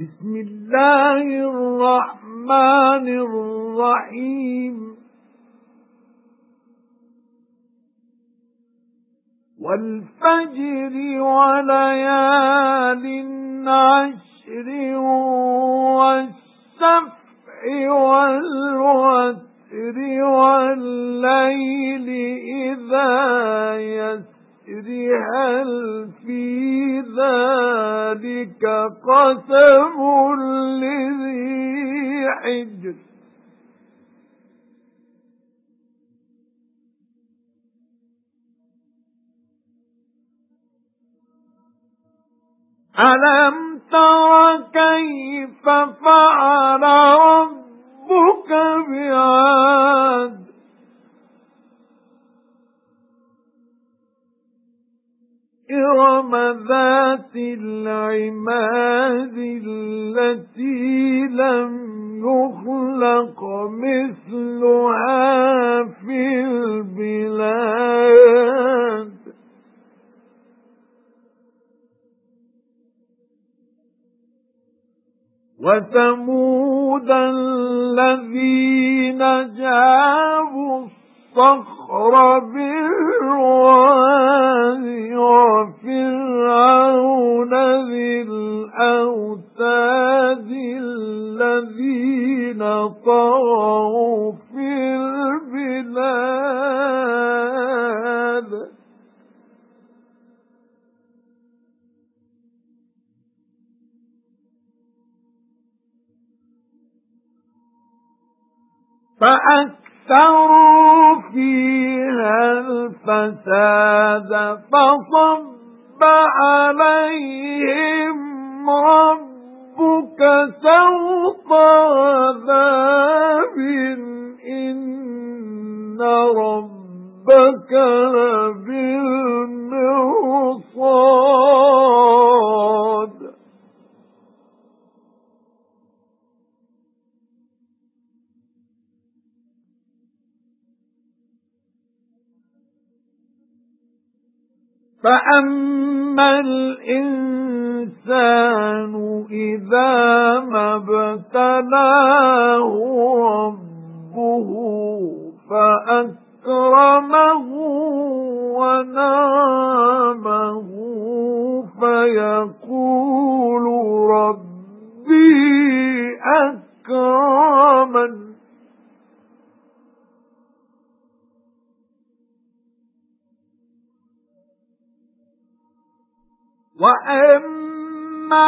بسم الله الرحمن الرحيم. والفجر وليال عشر والسفع والوتر والليل إذا يسر هل في ذلك قسم لذي حجر. أَلَمْ تَرَ إِرَمَ ذَاتِ الْعِمَادِ الَّتِي لَمْ يُخْلَقْ مِثْلُهَا فِي الْبِلَادِ. وَثَمُودَ الَّذِينَ جَابُوا الصَّخْرَ بِالْوَادِ الْأَوْتَادِ الَّذِينَ طَغَوْا فِي الْبِلَادِ. فَأَكْثَرُوا فِيهَا الْفَسَادَ فَصَبَّ عَلَيْهِمْ سَوْطَ عَذَابٍ إِنَّ رَبَّكَ لَبِالْمِرْصَادِ. فَأَمَّا الْإِنسَانُ إِذَا مَا ابْتَلَاهُ رَبُّهُ فَأَكْرَمَهُ وَنَعَمَهُ فَيَقُولُ رَبِّي أَكْرَمَنِ وَأَمَّا